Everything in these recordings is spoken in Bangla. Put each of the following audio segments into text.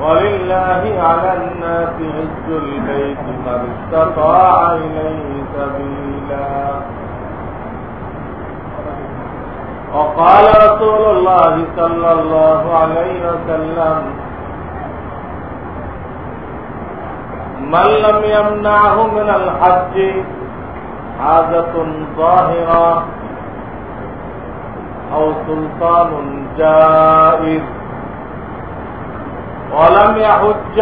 ولله على الناس عز البيت من استطاع إليه سبيلا. وقال رسول الله صلى الله عليه وسلم من لم يمنعه من الحج حاجة ظاهرة أو سلطان جائز ولم يحج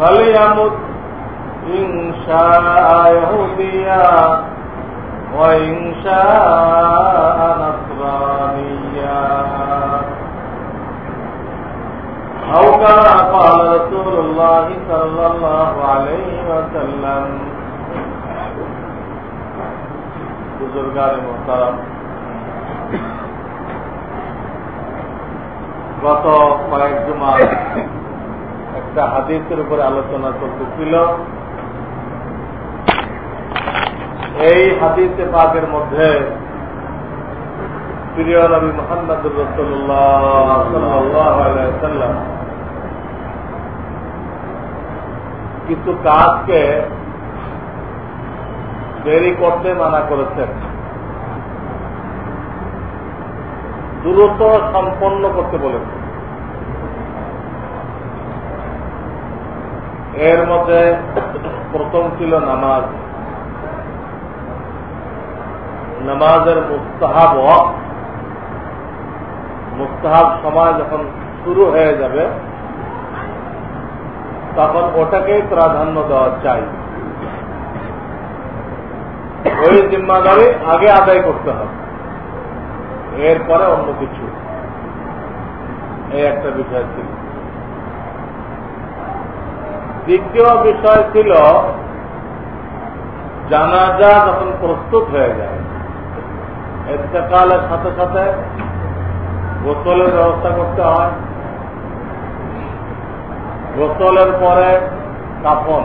فليمت إن شاء يهوديا وإن شاء نصرانيا أو كما قال رسول الله صلى الله عليه وسلم بزرگار محترم গত কয়েক জমা একটা হাদিসের উপরে আলোচনা চলতেছিল। এই হাদিসে পাকের মধ্যে প্রিয় নবী মোহাম্মদুর রসুল্লাহ কিছু কাজকে দেরি করতে মানা করেছেন। দ্রুত সম্পন্ন করতে বলেছেন। এর মধ্যে প্রথম ছিল নামাজ। নামাজের মুস্তাহাব মুস্তাহাব সময় যখন শুরু হয়ে যাবে, তখন ওটাকেই প্রাধান্য দেওয়া চাই। ওই জিম্মাদারি আগে আদায় করতে হবে। এরপরে অন্য কিছু। এই একটা বিষয় ছিল। দ্বিতীয় বিষয় ছিল, জানাজা যখন প্রস্তুত হয়ে যায় এতেকালের সাথে সাথে গোসলের ব্যবস্থা করতে হয়। গোসলের পরে কাফন।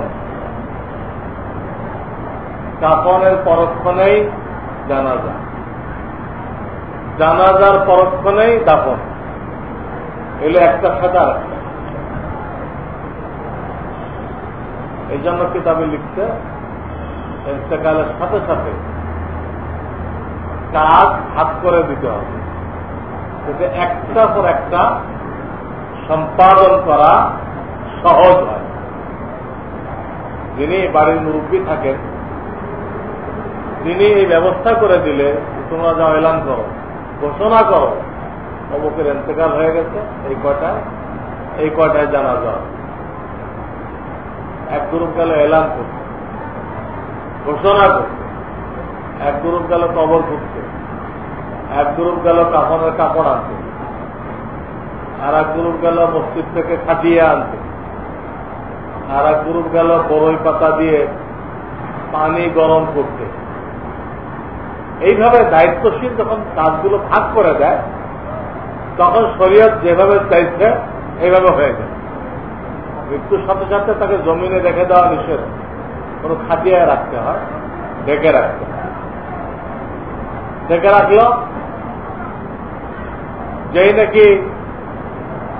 কাফনের পরক্ষণেই জানাজা। জানাজার পরক্ষণেই দাফন। এগুলো একটা সাথে আর একটা এই জন্য কিতাবে লিখতে ইন্তেকালের সাথে সাথে কাজ হাত করে দিতে হবে। যাতে একটা পর একটা সম্পাদন করা সহজ হয়। যিনি বাড়ির মুরব্বী থাকেন, তিনি এই ব্যবস্থা করে দিলে তোমরা যা এলান করো, ঘোষণা করো, অমুকের এন্তেকাল হয়ে গেছে, এই কয়টায়? এই কয়টায় জানা যায় এক গ্রুপ গেল এলান করতে, ঘোষণা করতে, এক গ্রুপ গেল কবর করতে, এক গ্রুপ গেল কাপড়ের কাপড় আনতে, আর এক গ্রুপ গেল মসজিদ থেকে খাটিয়ে আনতে, আর এক গ্রুপ গেল বরই পাতা দিয়ে পানি গরম করতে। এইভাবে দায়িত্বশীল যখন কাজগুলো ভাগ করে দেয়, তখন শরীয়ত যেভাবে চাইছে, এইভাবে হয়ে যায়। মৃত্যুর সাথে সাথে তাকে জমিনে রেখে দেওয়া নিষেধ। কোনো খাটিয়ে রাখতে হয়, ডেকে রাখতে হয়। ডেকে রাখল, যেই নাকি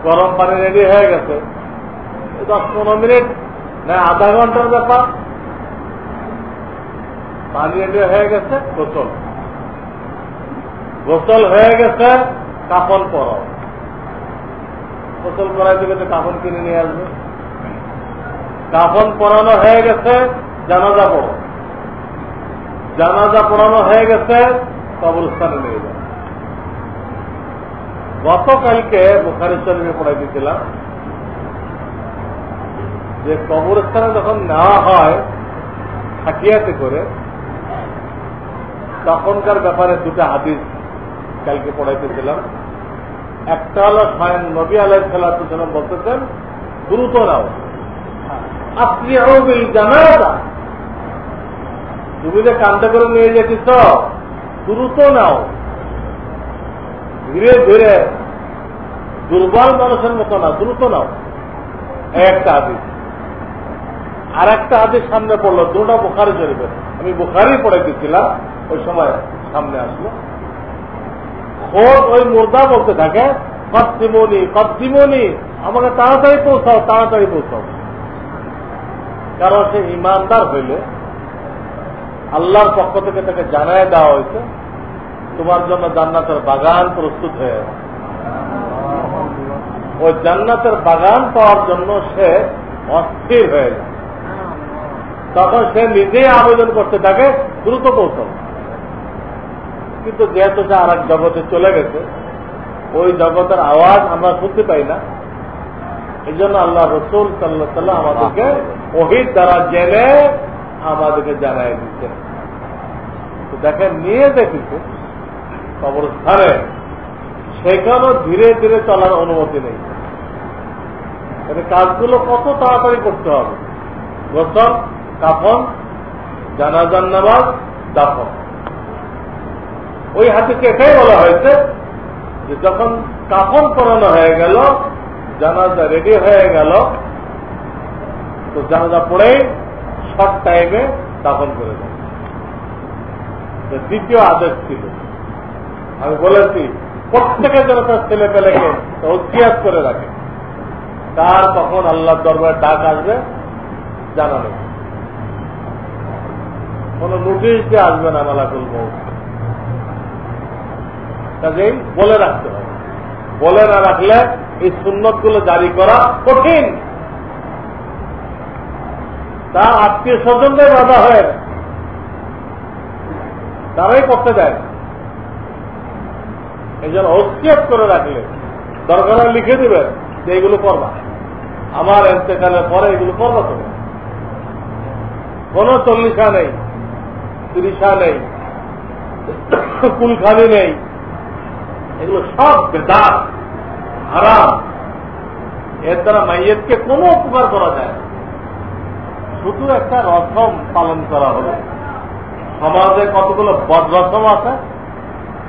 গরম পানি রেডি হয়ে গেছে। দশ পনেরো মিনিট না, আধা ঘণ্টার ব্যাপার। পানি রেডি হয়ে গেছে, গোসল। গোসল হয়ে গেছে কাপন পর গোসল করাই দেবে তো কাপন কিনে নিয়ে আসবে। কাফন পরানো হয়ে গেছে, জানাজা পড়ো। জানাজা পড়ানো হয়ে গেছে, কবরস্থানে নিয়ে যাবে গতকালকে বুখারি শরীফে পড়াই দিয়েছিলাম যে কবরস্থানে যখন নেওয়া হয়, খাটিয়াতে করে, তখনকার ব্যাপারে দুটা হাদিস কালকে পড়াইতেছিলাম একটা হলো স্বয়ং নবী আলাই সাল্লাম বলতেছেন, দ্রুত নাও। আপনি জানাটা তুমি যে কান্দা করে নিয়ে যেতেছ, দ্রুত নাও। ধীরে ধীরে দুর্বল মানুষের মতো না দ্রুত নাও। একটা আদিস আর একটা আদেশ সামনে পড়ল, দুটা বুখারি চলবে আমি বুখারি পড়ে দিচ্ছিলাম ওই সময় সামনে আসলো। খোঁজ ওই মুর্দা বলতে থাকে, কদ্দিমনি কদ্দিমনি, আমাকে তাড়াতাড়ি পৌঁছাও তাড়াতাড়ি পৌঁছাও। কারণ সে ইমানদার হইলে আল্লাহর পক্ষ থেকে তাকে জানায় দেওয়া হয়েছে, তোমার জন্য জান্নাতের বাগান প্রস্তুত হয়ে ওই জান্নাতের বাগান পাওয়ার জন্য সে অস্থির হয়ে যায়। তখন সে নিজেই আবেদন করতে থাকে, দ্রুত পৌঁছানো কিন্তু যেহেতু সে আর এক জগতে চলে গেছে, ওই জগতের আওয়াজ আমরা শুনতে পাই না। এই জন্য আল্লাহ রসুল সাল্লাহ সাল্লাম আমাদেরকে ওহির দ্বারা জেনে আমাদেরকে জানাই দিচ্ছেন। দেখেন, নিয়ে দেখেছে, কবরস্থানে সেখানেও ধীরে ধীরে চলার অনুমতি নেই। কাজগুলো কত তাড়াতাড়ি করতে হবে? গোসল, কাফন জানাজান নামাজ, দাফন। ওই হাতিকে এটাই বলা হয়েছে যে যখন কাফন করানো হয়ে গেল জানাজা রেডি হয়ে গেল, তো জানাজা পড়েই শর্ট টাইমে দাফন করে দেয়। দ্বিতীয় আদেশ ছিল। আমি বলেছি প্রত্যেকের যেন তার ছেলে পেলেকে ঐতিহাস করে রাখে। তার তখন আল্লাহ দরবারে ডাক আসবে জানা নেই কোন নোটিশ দিয়ে আসবে না মালাকুল মৌত কাজেই বলে রাখতে হবে বলে না রাখলে এই সুন্নতগুলো জারি করা কঠিন। তা আত্মীয় স্বজনদের বাধা হয়। তারাই করতে দেয় এই জন্য হস্তিয়াত করে রাখলে দরকার লিখে দিবেন যে এগুলো করবা আমার এতেকালের পরে এগুলো করবা তুমি। কোন চল্লিশা নেই, তিরিশা নেই, কুলখানি নেই। এগুলো সব বেদার হারাম। এর দ্বারা মাইয়েতকে কোনো উপকার করা যায় শুধু একটা রসম পালন করা হবে। সমাজে কতগুলো বদরসম আছে?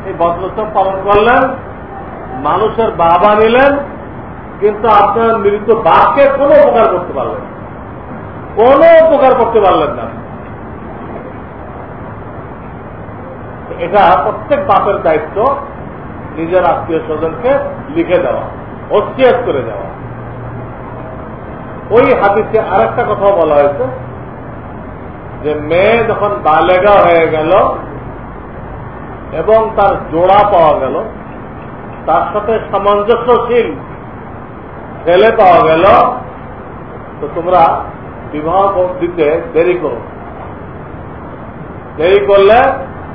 এই বদরসম পালন করলেন, মানুষের বাবা নিলেন, কিন্তু আপনার মৃত বাপকে কোনো উপকার করতে পারলেন কোনো উপকার করতে পারলেন না। এটা প্রত্যেক বাপের দায়িত্ব। নিজের আত্মীয় স্বজনকে লিখে দেওয়া হস্তিয়াস করে দেওয়া। ওই হাদিসে আরেকটা কথা বলা হয়েছে যে, মেয়ে যখন বালেগা হয়ে গেল এবং তার জোড়া পাওয়া গেল, তার সাথে সামঞ্জস্যশীল ছেলে পাওয়া গেল, তো তোমরা বিবাহ দিতে দেরি করো। দেরি করলে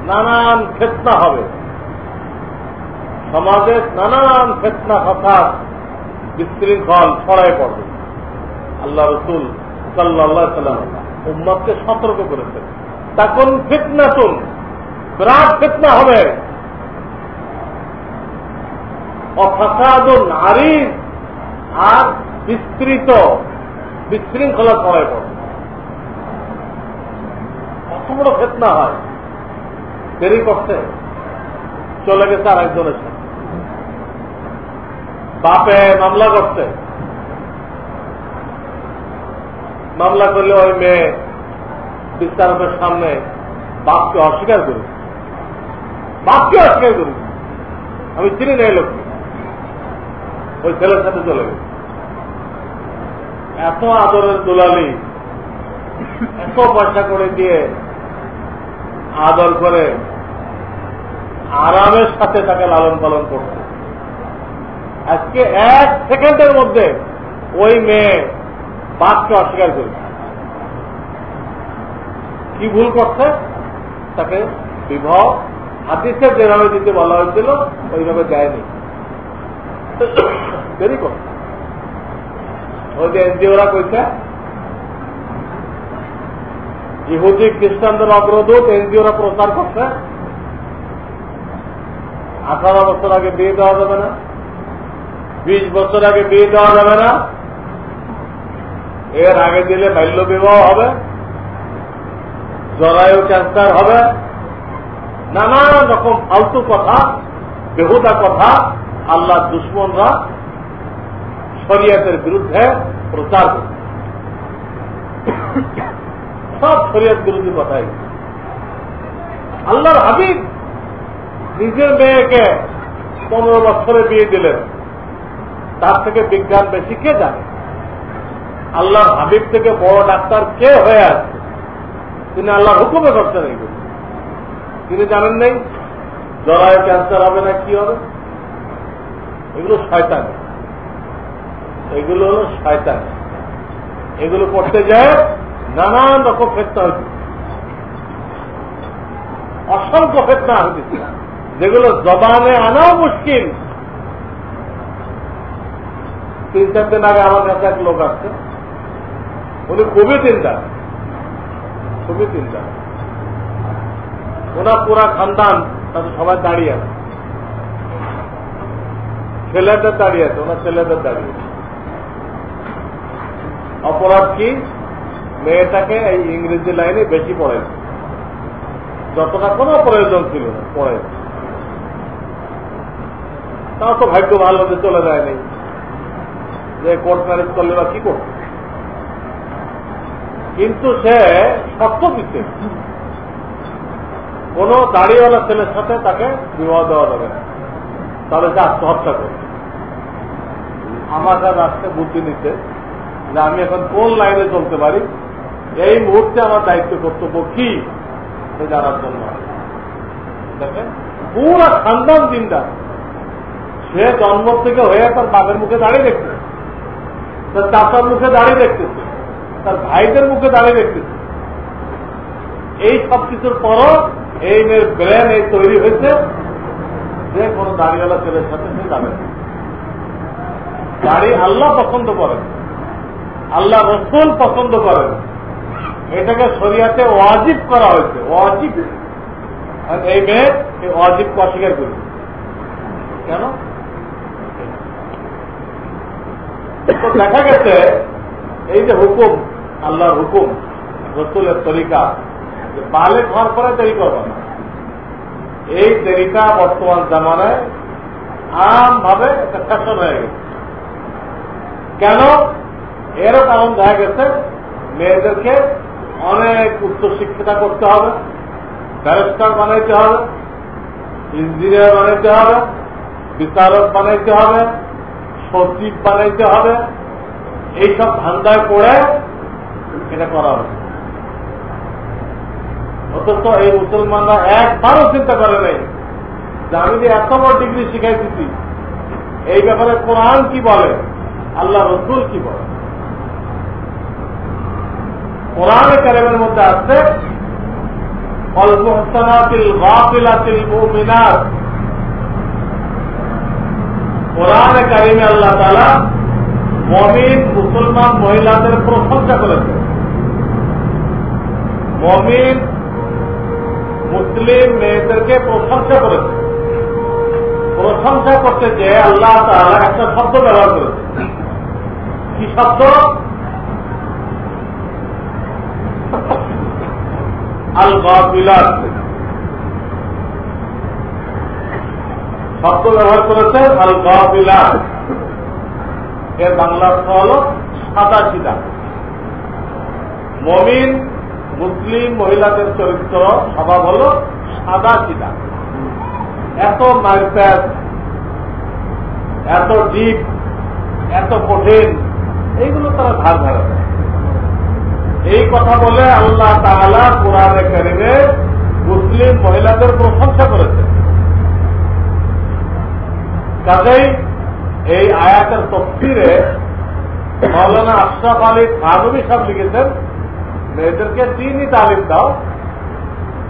নানান ফেতনা হবে। সমাজে নানান ফেতনা কথা বিশৃঙ্খল ছড়ায় পড়বে। আল্লাহ রসুল সাল্লাহ সাল্লাম উম্মতকে সতর্ক করেছেন। তখন ফিতনাতুন, বিরাট ফিতনা হবে। অফাসাদুন নারীর আর বিস্তৃত, বিশৃঙ্খলা ছড়ায় পড়বে। কত বড় ফেতনা হয়। দেরি করছে। চলে গেছে আর একজনের সাথে। বাপে মামলা করছে। মামলা করলে ওই মেয়ে বিচারকের সামনে বাপকে অস্বীকার করেছে বাপকে অস্বীকার করেছে আমি চিনি না এই লোককে। ওই ছেলের সাথে চলে গেছে। এত আদরের দুলালি, এত পয়সা করে দিয়ে আদর করে আরামের সাথে তাকে লালন পালন করছে। আজকে এক সেকেন্ডের মধ্যে ওই মেয়ে বাপকে অস্বীকার করেছে কি ভুল করছে? তাকে বিবাহ হাতিসে যেভাবে দিতে বলা হয়েছিল, ওইভাবে দেয়নি। দেরি করছে ওই যে এনজিওরা কইছে, ইহুদি, খ্রিস্টানদের অগ্রদূত এনজিওরা প্রচার করছে। আঠারো বছর আগে বিয়ে দেওয়া যাবে না। বিশ বছর আগে বিয়ে দেওয়া যাবে না। এর আগে দিলে বাল্য বিবাহ হবে। জরায়ু ক্যান্সার হবে। নানান রকম ফালতু কথা, বেহুদা কথা আল্লাহ দুশ্মনরা শরিয়াতের বিরুদ্ধে প্রচার করে সব শরিয়ত বিরোধী কথাই। আল্লাহর হাবিব নিজের মেয়েকে পনেরো বছরে বিয়ে দিলেন। তার থেকে বিজ্ঞান বেশি কে জানে? আল্লাহর হাবিব থেকে বড় ডাক্তার কে হয়ে আছে? তিনি আল্লাহর হুকুমে করছেন এইগুলো। তিনি জানেন নেই, জরায় ক্যান্সার হবে না কি হবে? এগুলো শয়তান। এগুলো হলো শয়তান। এগুলো করতে যায় নানান রকম ফেতনা হয়েছে অসংখ্য ফেতনা হয়েছে যেগুলো জবানে আনাও মুশকিল। তিন চার দিন আগে আমার কাছে এক লোক আসছে। উনি খুবই চিন্তা খুবই চিন্তা ওনার পুরা খানদান তাদের সবাই দাঁড়িয়ে আছে। ছেলেদের দাঁড়িয়ে আছে, ওনার ছেলেদের দাঁড়িয়ে অপরাধ কি? মেয়েটাকে এই ইংরেজি লাইনে বেশি পড়েছে যতটা কোনো প্রয়োজন ছিল না পড়েছে তাও তো ভাগ্য ভালো যে চলে যায়নি। যে কোর্ট ম্যারেজ করলে বা কি করবে? কিন্তু সে শর্ত দিচ্ছে কোন দাড়িওয়ালা ছেলের সাথে তাকে বিবাহ দেওয়া যাবে না। তাহলে সে আত্মহত্যা করবে। আমার কাছে আসতে বুদ্ধি নিতে যে আমি এখন কোন লাইনে চলতে পারি? এই মুহূর্তে আমার দায়িত্ব কর্তব্য কি? জানার জন্য দেখেন, পুরা খানদান দিনটা সে জন্ম থেকে হয়ে তার বাঘের মুখে দাঁড়িয়ে দেখতেছে তার চাচার মুখে দাঁড়িয়ে দেখতেছে, তার ভাইদের মুখে দাঁড়িয়ে দেখতেছে। এই সব কিছুর পরও এই মেয়ের ব্রেন এই তৈরি হয়েছে, যে কোনো দাঁড়িয়েওয়ালা ছেলের সাথে সে যাবে দাড়ি আল্লাহ পছন্দ করেন, আল্লাহ রসুল পছন্দ করেন, এটাকে শরিয়াতে ওয়াজিব করা হয়েছে, ওয়াজিব। এই মেয়ে, এই ওয়াজিবকে অস্বীকার করেছে কেন? তো দেখা গেছে, এই যে হুকুম, আল্লাহর হুকুম, রসুলের তরিকা, যে বালে ঘর করে দেরি করব না। এই দেরিটা বর্তমান জামানায় আমভাবে একটা ফ্যাশন হয়ে গেছে। কেন? এরও কারণ দেখা গেছে, মেয়েদেরকে অনেক উচ্চ শিক্ষিতা করতে হবে, ব্যারিস্টার বানাইতে হবে, ইঞ্জিনিয়ার বানাইতে হবে, বিচারক বানাইতে হবে সচিব বানাইতে হবে, এইসব ধান্দায় পড়ে এটা করা হবে। অথচ এই মুসলমানরা একবারও চিন্তা করে নাই যে আমি যে এত বড় ডিগ্রি শিখাই দিচ্ছি এই ব্যাপারে কোরআন কি বলে, আল্লাহ রসুল কি বলে? কোরআনে কারিমের মধ্যে আছে অল্প অলমহসানাতিল গাফিলাতিল মুমিনাত কোরআনে কারিমে আল্লাহ তাআলা মমিন, মুসলমান, মহিলাদের প্রশংসা করেছে মমিন, মুসলিম মেয়েদেরকে প্রশংসা করেছে। প্রশংসা করতে যে আল্লাহ তালা একটা শব্দ ব্যবহার করেছে। কি শব্দ? আল গাফিলাত শব্দ ব্যবহার করেছে আল গাফিলাত এর বাংলা অর্থ হল সাদা সিদা মমিন, মুসলিম মহিলাদের চরিত্র স্বভাব হল সাদা সিদা এত মারপ্যাচ এত ডিপ, এত কঠিন, এইগুলো তারা ধার ধারা এই কথা বলে আল্লাহ তাহলা কোরআনে কারিমে মুসলিম মহিলাদের প্রশংসা করেছে কাজেই এই আয়াতের তফসিরে মৌলানা আশরাফ আলী খানবী সব লিখেছেন মেয়েদেরকে দিনই তালিম দাও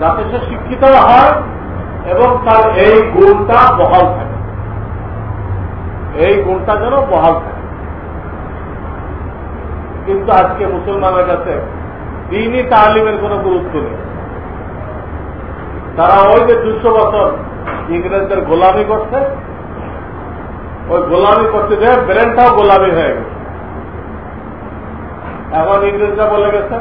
যাতে সে শিক্ষিত হয় এবং তার এই গুণটা বহাল থাকে। এই গুণটা যেন বহাল থাকে। কিন্তু আজকে মুসলমানের কাছে দিনই তালিমের কোন গুরুত্ব নেই। তারা ওই যে দুশো বছর ইংরেজদের গোলামি করছে ওই গোলামি করতে যে ব্রেনটাও গোলামি হয়ে গেছে। এখন ইংরেজরা বলে গেছে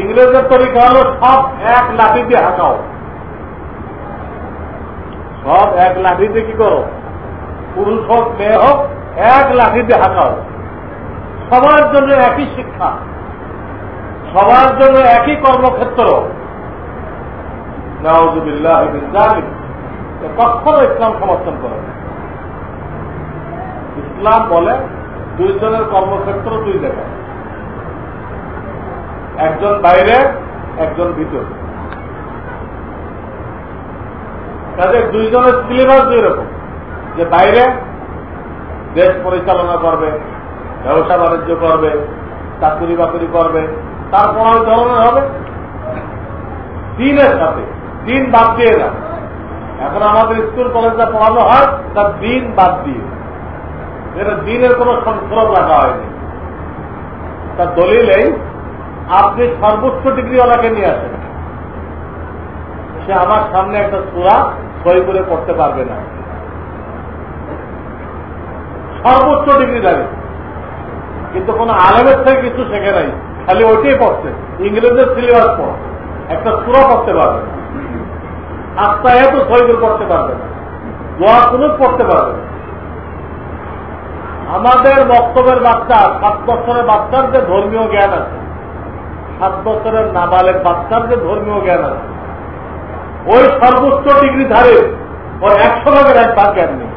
ইংরেজের তরিকা হলো সব এক লাঠি দিয়ে হাঁকাও সব এক লাঠি দিয়ে কি করো? পুরুষ হোক, মেয়ে হোক, এক লাঠি দিয়ে হাঁকাও সবার জন্য একই শিক্ষা, সবার জন্য একই কর্মক্ষেত্র। নাউজুবিল্লাহ কখনো ইসলাম সমর্থন করে ইসলাম বলে, দুইজনের কর্মক্ষেত্র দুই জায়গায়। একজন বাইরে, একজন ভিতরে। তাদের দুইজনের সিলেবাস দুই রকম। যে বাইরে দেশ পরিচালনা করবে, ব্যবসা বাণিজ্য করবে, চাকরি বাকরি করবে, তারপর ওই ধরনের হবে। দিনের সাথে, দিন বাদ দিয়ে না এখন আমাদের স্কুল কলেজে পড়ানো হয় তার দিন বাদ দিয়ে। এটা দিনের কোন সংস্করণ রাখা হয়নি। তার দলিলেই আপনি সর্বোচ্চ ডিগ্রিওয়ালাকে নিয়ে আসেন। সে আমার সামনে একটা সুরা সই করে পড়তে পারবে না। সর্বোচ্চ ডিগ্রি লাগে কিন্তু কোন আলেমের থেকে কিছু শেখে নাই। খালি ওইটাই পড়ছে। ইংরেজের সিলেবাস পড়। একটা সুরা পড়তে পারবে না। আস্তা এত সই করে পড়তে পারবে না। দোয়া কোনো পড়তে পারবে না। আমাদের বক্তব্যের বাচ্চা সাত বছরের বাচ্চার যে ধর্মীয় জ্ঞান আছে, সাত বছরের নাবালের বাচ্চার যে ধর্মীয় জ্ঞান আছে, ওই সর্বোচ্চ ডিগ্রি ধারে ওর একশো ভাগের এক ভাগ জ্ঞান নেই।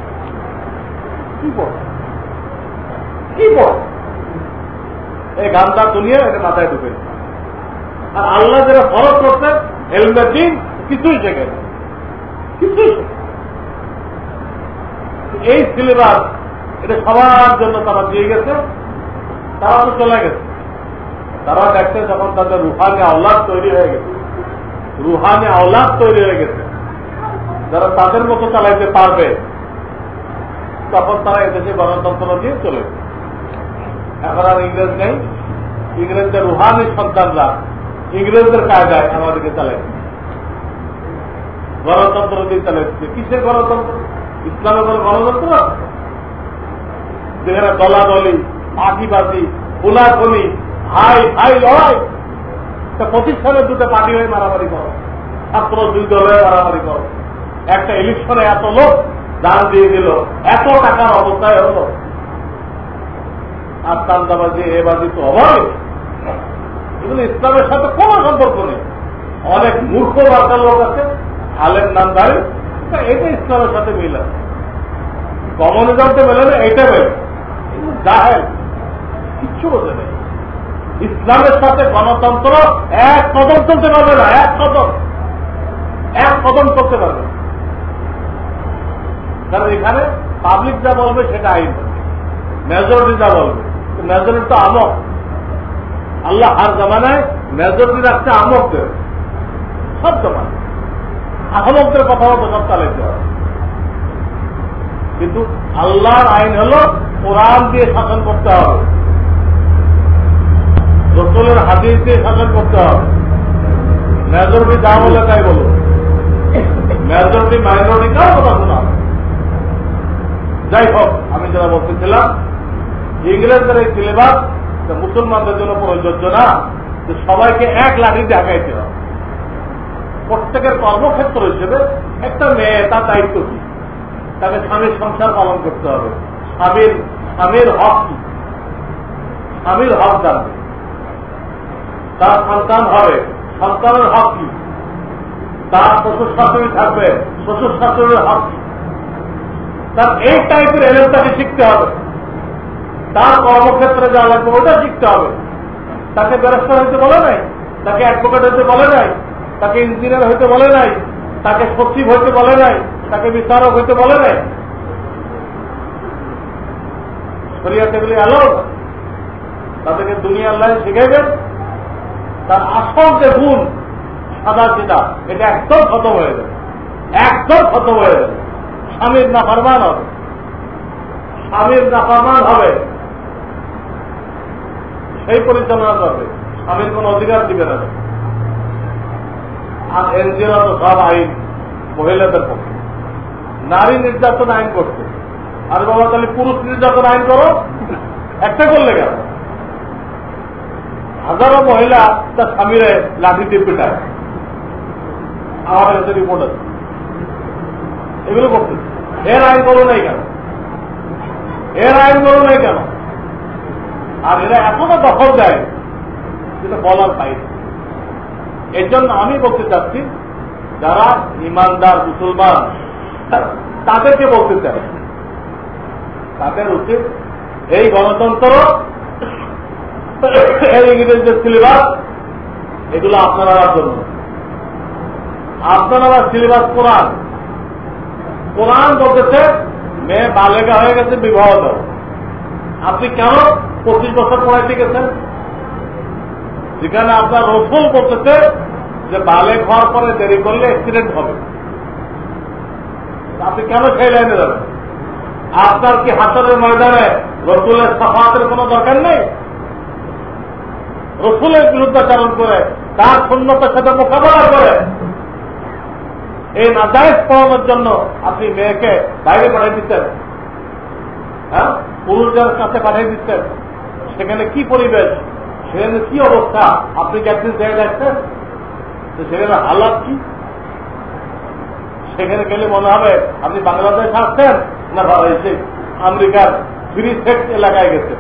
কি পড় কি পড় এই গানটা তুলিয়ে এটা মাথায় ঢুকে আর আল্লাহ যেটা ফরজ করছে, হেলমেট দিন কিছুই শেখে কিছুই এই সিলেবাস এটা সবার জন্য তারা দিয়ে গেছে, তারা তো চলে গেছে। তারা দেখছে যখন তাদের রুহানি আওলাদ তৈরি হয়ে গেছে। রুহানি আওলাদ তৈরি হয়ে গেছে। যারা তাদের মতো চালাইতে পারবে, তখন তারা এদেশে গণতন্ত্র দিয়ে চলে এখন আর ইংরেজ নেই। ইংরেজদের রুহানি সন্তানরা ইংরেজদের কায়দায় আমাদেরকে চালাই গণতন্ত্র দিয়ে চালাইছে কিসের গণতন্ত্র? ইসলামের গণতন্ত্র যেখানে দলাদলি পাখিবাজি খোলাখলি ভাই ভাই লড়াই। প্রতিষ্ঠানের দুটো পার্টি হয়ে মারামারি করো। ছাত্র দুই দলে মারামারি করো। একটা ইলেকশনে এত লোক দান দিয়ে দিল। এত টাকার অবস্থায় হলো। আর চান্দাবাজি এবাজি তো অভাবে এগুলো ইসলামের সাথে কোন সম্পর্ক নেই। অনেক মূর্খ বার্তার লোক আছে আলের নাম দাঁড়ি এটা ইসলামের সাথে মিল আছে। কমিউনিজমটা মেলে না এটা মেলে। জাহেল। কিচ্ছু বোঝে নেই। ইসলামের সাথে গণতন্ত্র এক কদম চলতে পারবে না, এক কদম। এক কদম চলতে পারবে কারণ এখানে পাবলিক যা বলবে সেটা আইন মেজরিটি যা বলবে মেজরিটি তো আমক। আল্লাহ হার জামানায় মেজরিটি রাখতে আমকদের সব জমান আহমকদের কথা মতো সব চালাইতে হবে। কিন্তু আল্লাহর আইন হল কোরআন দিয়ে শাসন করতে হবে। রসুলের হাদিস দিয়ে শাসন করতে হবে। মেজরিটি যা বলে তাই বলো। মেজরিটি মাইনরিটি কার কথা শোনা? যাই হোক, আমি যারা বলতেছিলাম, ইংরেজদের এই সিলেবাস মুসলমানদের জন্য প্রযোজ্য না, যে সবাইকে এক লাঠি দেখাইতে হবে। প্রত্যেকের কর্মক্ষেত্র হিসেবে একটা মেয়ে তার দায়িত্ব কি? তাকে স্বামীর সংসার পালন করতে হবে। স্বামীর স্বামীর হক কি? স্বামীর হক জানবে। তার সন্তান হবে, সন্তানের হক কি? তার শ্বশুর শাশুড়ি থাকবে শ্বশুর শাশুড়ির হক কি? তার এই টাইপের এলেন তাকে শিখতে হবে। তার কর্মক্ষেত্রে যা লাগবে ওটা শিখতে হবে। তাকে ব্যারিস্টার হইতে বলে নাই, তাকে অ্যাডভোকেট হইতে বলে নাই, তাকে ইঞ্জিনিয়ার হইতে বলে নাই, তাকে সচিব হইতে বলে নাই, তাকে বিচারক হইতে বলে নাই। শরিয়াতে এগুলি আলো, তাদেরকে দুনিয়া আল্লাহ শিখাইবেন। তার আসল যে গুণ, সাদা চিতা, এটা একদম খতম হয়ে যাবে। একদম খতম হয়ে যাবে। স্বামীর নাফারমান হবে। স্বামীর নাফারমান হবে। সেই পরিচালনা করবে। স্বামীর কোন অধিকার দিবে না। আর এনজিও তো সব আইন, মহিলাদের পক্ষে। নারী নির্যাতন আইন করছে। আর বাবা, তাহলে পুরুষ নির্যাতন আইন করো। একটা করলে কেন? হাজারো মহিলা তার স্বামীরে লাঠি দিয়ে পিটায়। আমার কাছে রিপোর্ট আছে। এগুলো করতে এর আইন করো নাই কেন? এর আইন করো নাই কেন? আর এরা এতটা দখল দেয়। যেটা বলার বাইরে। এর জন্য আমি বলতে চাচ্ছি, যারা ইমানদার মুসলমান, তাদেরকে বলতে চাই। তাদের উচিত এই গণতন্ত্র ইংরেজদের সিলেবাস এগুলো আপনারা জন্য। আপনারা সিলেবাস কোরআন। কোরআন বলতেছে, মেয়ে বালেগা হয়ে গেছে, বিবাহ দাও। আপনি কেন পঁচিশ বছর পড়াইতে গেছেন যেখানে আপনার রসুল বলতেছে যে বালে হওয়ার পরে দেরি করলে অ্যাক্সিডেন্ট হবে। আপনি কেন সেই লাইনে যাবেন? আপনার কি হাসরের ময়দানে রসুলের সাফাতের কোন দরকার নেই? রসুলের বিরুদ্ধাচারণ করে, তার শূন্যতার সাথে মোকাবেলা করে। এই নাজায়জ পড়ানোর জন্য আপনি মেয়েকে বাইরে পাঠিয়ে দিচ্ছেন। হ্যাঁ? পুরুষদের কাছে পাঠিয়ে দিচ্ছেন। সেখানে কি পরিবেশ? সেখানে কি অবস্থা? আপনি কি একদিন দেখে দেখছেন সেখানে হালাত কি? সেখানে গেলে মনে হবে, আপনি বাংলাদেশ আসছেন না এসে আমেরিকার ফ্রি সেক্ট এলাকায় গেছেন।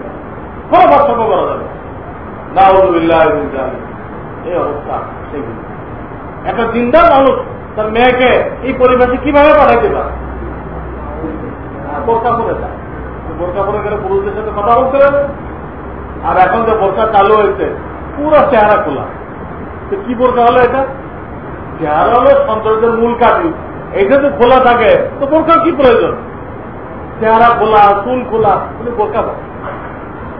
কোনো পার্থক্য করা যাবে না। এই অবস্থা একটা দিনদার মানুষ, তার মেয়েকে এই পরিবেশে কীভাবে পাঠাইতে পারে? বোরকা পরে যায়। বোরকা পরে গেলে পুরুষদের সাথে কথা বলতে হবে। আর এখন যে বোরকা চালু হয়েছে, পুরো চেহারা খোলা। কি বোরকা হলো এটা? চেহারা হলো সৌন্দর্যের মূল কাটি এইটা যদি খোলা থাকে, তো বোরকার কি প্রয়োজন? চেহারা খোলা, চুল খোলা, তুমি বোরকা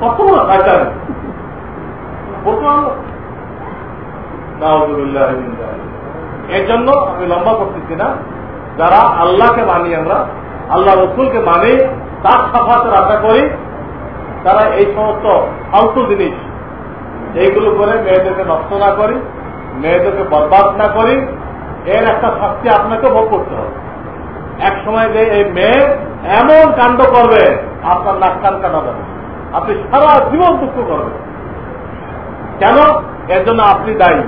কত বড় এর জন্য আমি লম্বা করতেছি না। যারা আল্লাহকে মানি আমরা, আল্লাহ রসুলকে মানি, তার সাফাতের আশা করি, তারা এই সমস্ত ফালতু জিনিস, এইগুলো করে মেয়েদেরকে নষ্ট না করি, মেয়েদেরকে বরবাদ না করি এর একটা শাস্তি আপনাকে ভোগ করতে হবে। এক সময় যে এই মেয়ে এমন কাণ্ড করবে, আপনার নাক কান কাটা যাবে। আপনি সারা জীবন দুঃখ করবেন। কেন? এর জন্য আপনি দায়ী।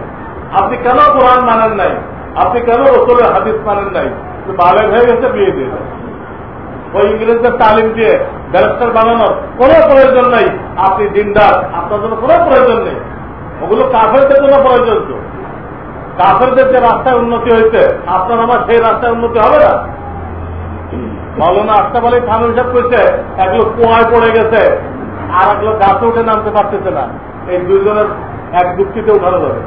আপনি কেন কোরআন মানেন নাই? আপনি কেন রসুলের হাদিস মানেন নাই? বালের হয়ে গেছে, বিয়ে দিয়ে ওই ইংরেজদের তালিম দিয়ে ব্যারিস্টার বানানোর কোনো প্রয়োজন নাই। আপনি দিনদার, আপনার জন্য কোনো প্রয়োজন নেই। ওগুলো কাফেরদের জন্য প্রয়োজন তো। কাফেরদের যে রাস্তায় উন্নতি হয়েছে, আপনার আমার সেই রাস্তায় উন্নতি হবে না? লোক কুয়ায় পড়ে গেছে, আর গাছে উঠে নামতে পারতেছে না। এই এক যুক্তিতে উঠানো যাবে।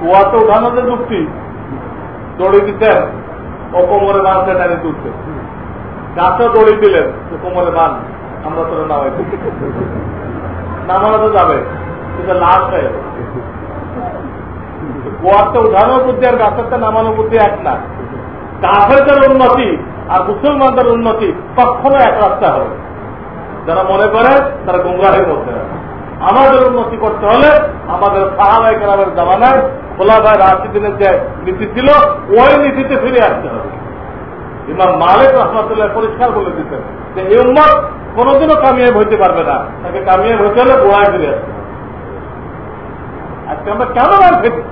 কুয়াতে উঠানো যে যুক্তি, দড়ি দিতেন, ও কোমরে গাছে দড়ি দিলেন কোমরে আমরা তোরা নামাই নামানো তো যাবে, কিন্তু লাশ হয়ে কুয়াতে উঠানোর বুদ্ধি আর গাছেরটা নামানোর বুদ্ধি এক না। কাফেরদের উন্নতি আর মুসলমানদের উন্নতি কখনো এক রাস্তা হবে যারা মনে করে, তারা গুমরাহের মধ্যে আমাদের উন্নতি করতে হলে আমাদের সাহাবাই গ্রামের জামানায় খোলাফায় রাশিদিনের যে নীতি ছিল, ওই নীতিতে ফিরে আসতে হবে। ইমাম মালিক রহমতুল্লাহ পরিষ্কার বলে দিতেন যে এই উম্মত কোনোদিনও কামিয়াব হইতে পারবে না। তাকে কামিয়াব হইতে হলে গোড়ায় ফিরে আসতে আজকে আমরা কেন আর খেতে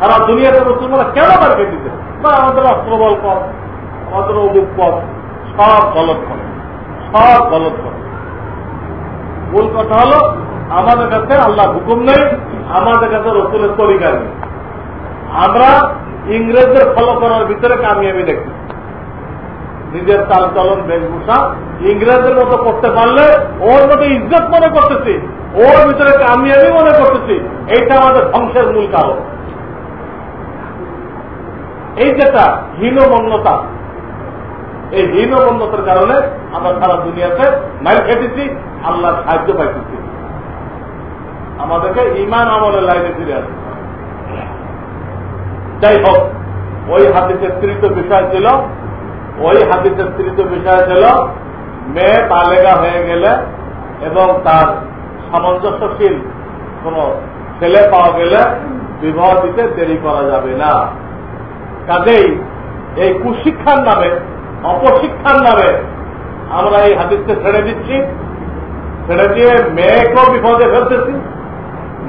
সারা দুনিয়াতে মুসলমানরা কেন মার খেতে দিতে না, আমাদের অস্ত্রবল কম আমাদের অমুক কম সব গলত করে, সব গলত করে। মূল কথা হলো, আমাদের কাছে আল্লাহ হুকুম নেই, আমাদের কাছে রসুলের তরিকা নেই। আমরা ইংরেজদের ফলো করার ভিতরে কামিয়াবি দেখছি নিজের চাল চলন বেশভূষা ইংরেজদের মতো করতে পারলে ওর মতো ইজ্জত মনে করতেছি, ওর ভিতরে কামিয়াবি মনে করতেছি, এইটা আমাদের ধ্বংসের মূল কারণ। এই যেটা হীনমন্যতা, এই হীনমন্যতার কারণে আমরা সারা দুনিয়াতে মাইল খেটেছি আল্লাহর সাহায্য পাইতেছি। আমাদেরকে ইমান আমলের লাইনে ফিরে আসে যাই হোক, ওই হাদিসের তৃতীয় বিষয় ছিল, ওই হাদিসের তৃতীয় বিষয় ছিল, মেয়ে তালেগা হয়ে গেলে এবং তার সামঞ্জস্যশীল কোন ছেলে পাওয়া গেলে বিবাহ দিতে দেরি করা যাবে না। কাজেই এই কুশিক্ষার নামে, অপশিক্ষার নামে আমরা এই হাদিসকে ছেড়ে দিচ্ছি। ছেড়ে দিয়ে মেয়েকেও বিপদে ফেলতেছি,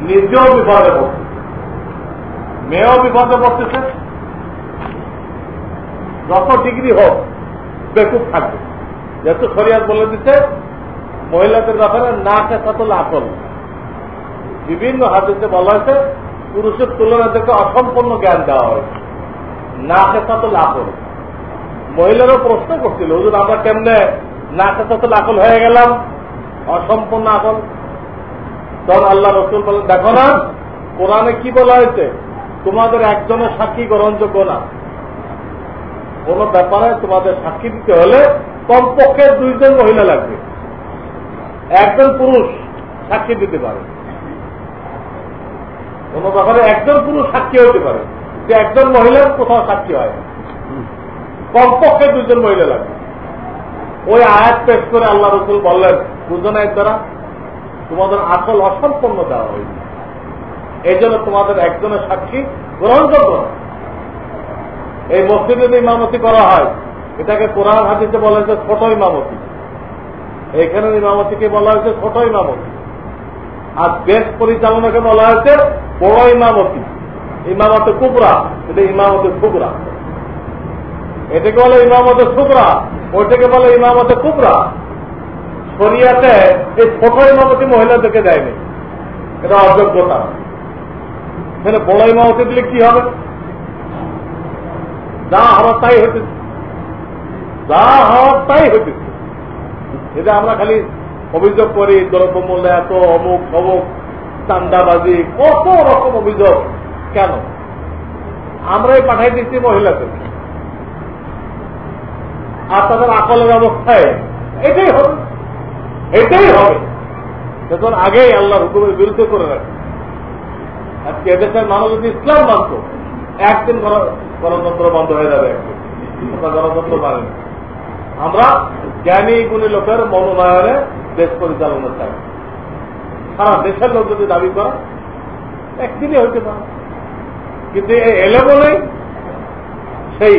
নিজেও বিপদে পড়ছি মেয়েও বিপদে পড়তেছে। যত ডিগ্রি হোক, বেকুব থাকবে। যেহেতু শরিয়াত বলে দিচ্ছে, মহিলাদের ব্যাপারে নাকে সাতল আকল বিভিন্ন হাতিতে বলা হয়েছে, পুরুষের তুলনা থেকে অসম্পূর্ণ জ্ঞান দেওয়া হয়েছে। নাকে সাতল আকল মহিলারও প্রশ্ন করছিল, হুজুর, আমরা কেমনে নাকে সাতল আকল হয়ে গেলাম? অসম্পূর্ণ আকল তখন আল্লাহ রসুল বলেন, দেখো না, কোরআনে কি বলা হয়েছে? তোমাদের একজনের সাক্ষী গ্রহণযোগ্য না। কোন ব্যাপারে তোমাদের সাক্ষী দিতে হলে কমপক্ষে দুইজন মহিলা লাগবে। একজন পুরুষ সাক্ষী দিতে পারে। কোন ব্যাপারে একজন পুরুষ সাক্ষী হতে পারে। যে একজন মহিলার কোথাও সাক্ষী হয়। কমপক্ষে দুজন মহিলা লাগবে ওই আয়াত পেশ করে আল্লাহ রসুল বললেন দুজনের দ্বারা তোমাদের আসল অসম্পন্ন দেওয়া হয়েছে। এই জন্য তোমাদের একজনের সাক্ষী গ্রহণযোগ্য এই মসজিদে ইমামতি করা হয়, এটাকে কোরআন হাতিতে বলা হয়েছে ছোট ইমামতি। এখানের ইমামতিকে বলা হয়েছে ছোট ইমামতি। আর দেশ পরিচালনাকে বলা হয়েছে বড় ইমামতি। ইমামতে কুবরা, এটা ইমামতে কুবরা। এটাকে বলে ইমামতে সুবরা, ওইটাকে বলে ইমামতে কুবরা। শরিয়াতে এই ছোট ইমামতি মহিলাদেরকে দেয়নি, এটা অযোগ্যতা। এখানে বড় ইমামতি দিলে কি হবে? যা হওয়ার তাই হইতেছে। যা হওয়ার তাই হইতেছে। এটা আমরা খালি অভিযোগ করি, দ্রব্যমূল্য এত, অমুক অমুক চান্দাবাজি কত রকম অভিযোগ। কেন? আমরাই পাঠাই দিচ্ছি মহিলাদের। আর তাদের আকলের অবস্থায়। এটাই হবে। এটাই হবে। সেজন আগেই আল্লাহ হুকুমের বিরুদ্ধে করে রাখে। আজকে এদেশের মানুষ যদি ইসলাম মানত, একদিন গণতন্ত্র বন্ধ হয়ে যাবে একদিন। গণতন্ত্র মানেন আমরা জ্ঞানী, গুণী লোকের মনোনয়নে দেশ পরিচালনা চাই। সারা দেশের লোক যদি দাবি করে, একদিনই হইতে পারে। কিন্তু এলে বলেই সেই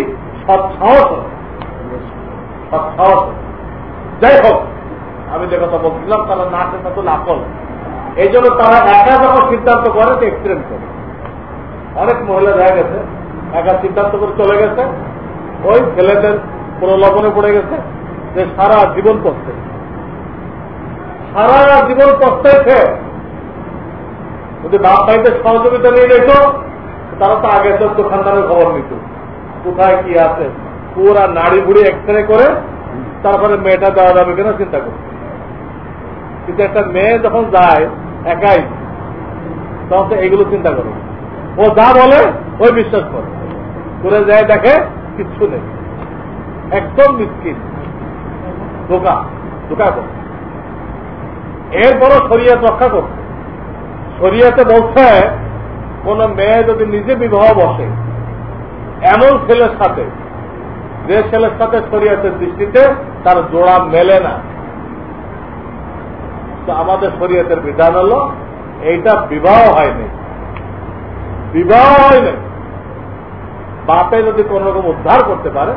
যাই হোক, আমি যে কথা বলছিলাম তারা না চেষ্টা তো লাফল। এই জন্য তারা একা যখন সিদ্ধান্ত করে, তো এক্সিডেন্ট করে। অনেক মহিলা দেখা গেছে, একা সিদ্ধান্ত করে চলে গেছে। ওই ছেলেদের প্রলোভনে পড়ে গেছে যে সারা জীবন পড়ছে সারা জীবন পড়তেছে যদি বাপ ভাইদের সহযোগিতা নিয়ে যেত তারা তো আগে তো দোকানদারের খবর নিত। কোথায় কি আছে? পুরা নাড়ি বুড়ি এক্স করে তারপরে মেয়েটা দেওয়া যাবে কিনা চিন্তা করছে কিন্তু একটা মেয়ে যখন যায় একাই, তখন তো এগুলো চিন্তা করে। ও যা বলে, ওই বিশ্বাস করে। করে যায় দেখে কিচ্ছু নেই। একদম মিসকিন। ধোকা ধোকা করে। এরপরও শরিয়াত রক্ষা করছে। শরিয়াতে বলছে কোন মেয়ে যদি নিজে বিবাহ বসে, এমন ছেলের সাথে, যে ছেলের সাথে শরীয়তের দৃষ্টিতে তার জোড়া মেলে না। তো আমাদের শরীয়তের বিধান হল, এইটা বিবাহ হয়নি। বিবাহ হয়নি। বাপে যদি কোন রকম উদ্ধার করতে পারে,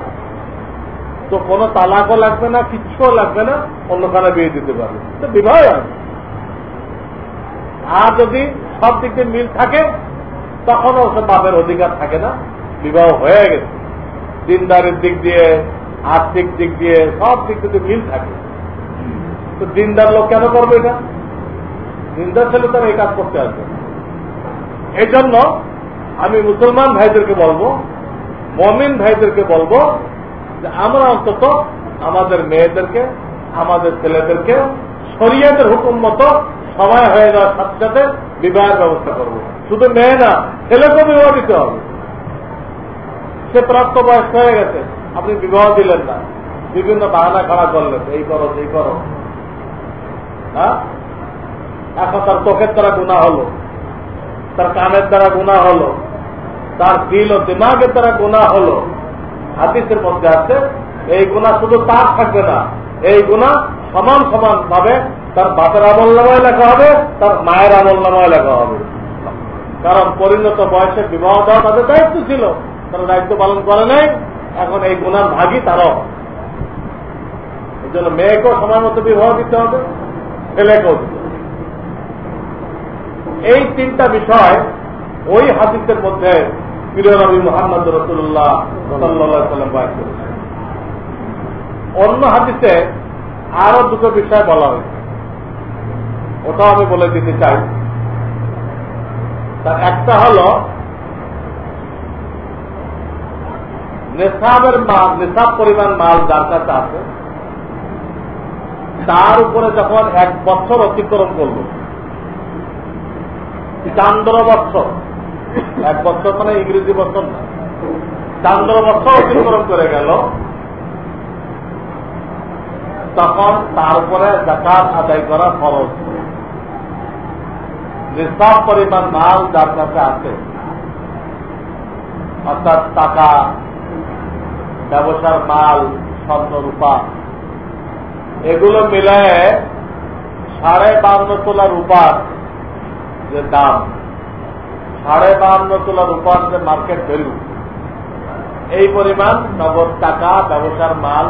তো কোনো তালাকও লাগবে না, কিচ্ছুও লাগবে না, অন্যখানে বিয়ে দিতে পারবে। তো বিবাহ হয় আর যদি সব দিক দিয়ে মিল থাকে তখনও সে বাপের অধিকার থাকে না। বিবাহ হয়ে গেছে। দিনদারের দিক দিয়ে, আর্থিক দিক দিয়ে সব দিক থেকে মিল থাকে। তো দিনদার লোক কেন করবে এটা? দিনদার ছেলে তারা এই কাজ করতে আসবে এই জন্য আমি মুসলমান ভাইদেরকে বলব, মমিন ভাইদেরকে বলব যে আমরা অন্তত আমাদের মেয়েদেরকে, আমাদের ছেলেদেরকে শরিয়াদের হুকুম মতো সময় হয়ে যাওয়ার সাথে সাথে বিবাহের ব্যবস্থা করব। শুধু মেয়ে না, ছেলেকেও বিবাহ দিতে হবে। সে প্রাপ্ত বয়স্ক হয়ে গেছে, আপনি বিবাহ দিলেন না। বিভিন্ন বাহানা খাড়া করলেন, এই করো এই করো। হ্যাঁ? এখন তার চোখের দ্বারা গুণা হলো, তার কানের দ্বারা গুণা হলো, তার দিল ও দিমাগের দ্বারা গুণা হলো। হাদিসের মধ্যে আছে, এই গুণা শুধু তার থাকবে না, এই গুণা সমান সমান ভাবে তার বাপের আমল নামায় লেখা হবে, তার মায়ের আমল নামায় লেখা হবে। কারণ পরিণত বয়সে বিবাহ দেওয়া তাদের দায়িত্ব ছিল। তারা দায়িত্ব পালন করে নাই। এখন এই গুণার ভাগই তারাও এই জন্য মেয়েকেও সময় মতো বিবাহ দিতে হবে, ছেলেকেও এই তিনটা বিষয় ওই হাদিসের মধ্যে প্রিয় নবী মোহাম্মদ রসুল্লাহ সাল্লাম বয়ান করেছেন। অন্য হাদিসে আরও দুটো বিষয় বলা হয়েছে। ওটাও আমি বলে দিতে চাই। তার একটা হল, নেশাবের মাল নেশাব পরিমাণ মাল যার কাছে আছে, তার উপরে যখন এক বছর অতিক্রম করল চান্দ্র বছর, এক বছর মানে ইংরেজি বছর না চান্দ্র বছর অতিক্রম করে গেল, তখন তার উপরে জাকাত আদায় করা খরচ নিঃসব পরিমাণ মাল যার কাছে আছে, অর্থাৎ টাকা, ব্যবসার মাল, স্বর্ণ রূপা, এগুলো মিলে সাড়ে বান্ন তোলা রূপার যে দাম, সাড়ে বান্ন তোলা রূপার যে মার্কেট ভ্যালু এই পরিমাণ নগদ টাকা, ব্যবসার মাল,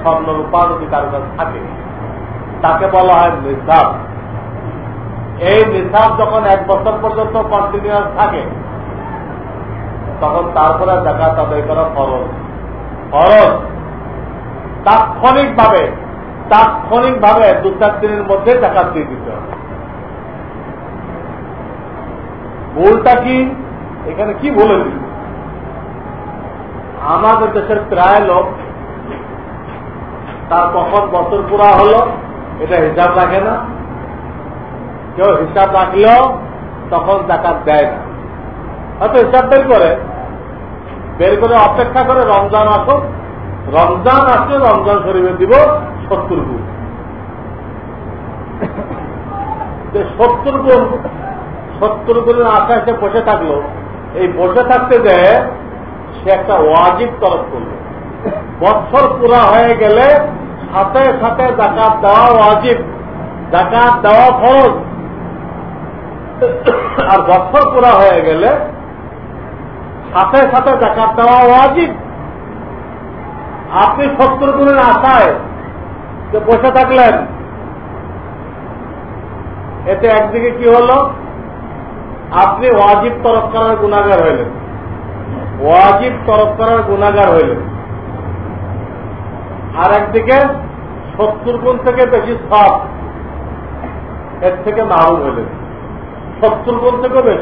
স্বর্ণ রূপা যদি কারও কাছে থাকে, তাকে বলা হয় নিঃসাব এই নিঃসাব যখন এক বছর পর্যন্ত কন্টিনিউয়াস থাকে, তখন তারপরে জাকাত আদায় করা ফরজ। ফরজ। তাৎক্ষণিক ভাবে তাৎক্ষণিক ভাবে দু চার দিনের মধ্যে জাকাত দিয়ে দিতে হবে। ভুলটা কি? এখানে কি বলে দিল? আমাদের দেশের প্রায় লোক, তার কখন বছর পুরা হলো, এটা হিসাব রাখে না। কেউ হিসাব রাখলেও তখন জাকাত দেয় না। হয়তো হিসাব বের করে। বের করে অপেক্ষা করে রমজান আসুক। রমজান আসলে রমজান শরীফে দিব সত্তর গুণ। সত্তর গুণ, সত্তর গুণের আশায় সে বসে থাকল, এই বসে থাকতে দেয় সে একটা ওয়াজিব তরফ করল। বছর পুরা হয়ে গেলে সাথে সাথে জাকাত দেওয়া ওয়াজিব জাকাত দেওয়া ফরজ। আর বছর পুরা হয়ে গেলে সাথে সাথে জাকাত দেওয়া ওয়াজিব। আপনি সত্তর গুণের আশায় যে বসে থাকলেন, এতে একদিকে কি হল? আপনি ওয়াজিব তরফ করার গুণাগার হইলেন। ওয়াজিব তরফ করার গুণাগার হইলেন। আর একদিকে সত্তর গুণ থেকে বেশি সব এর থেকে মারুম হইলেন। সত্তর গুণ থেকে